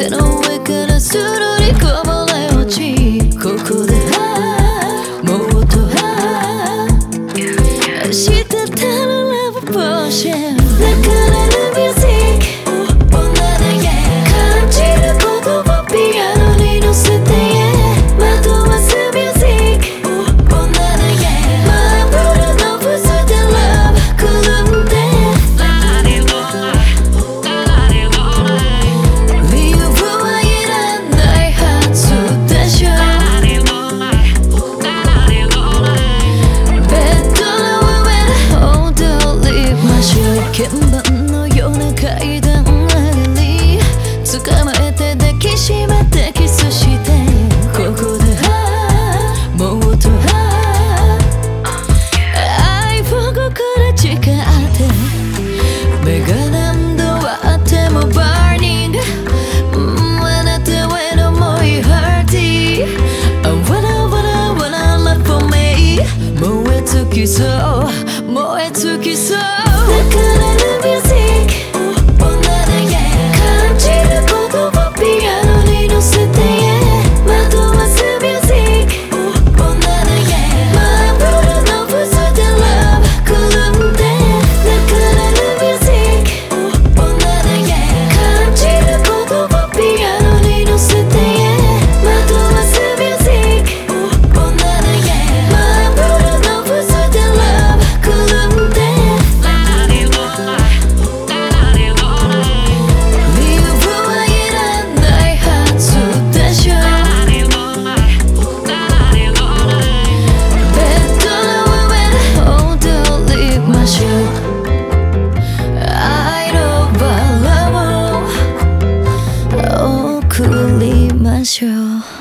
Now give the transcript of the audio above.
手の上からするりこぼれ落ちここでもっと明日たらラブポーション。きそう燃え尽きそう感谢。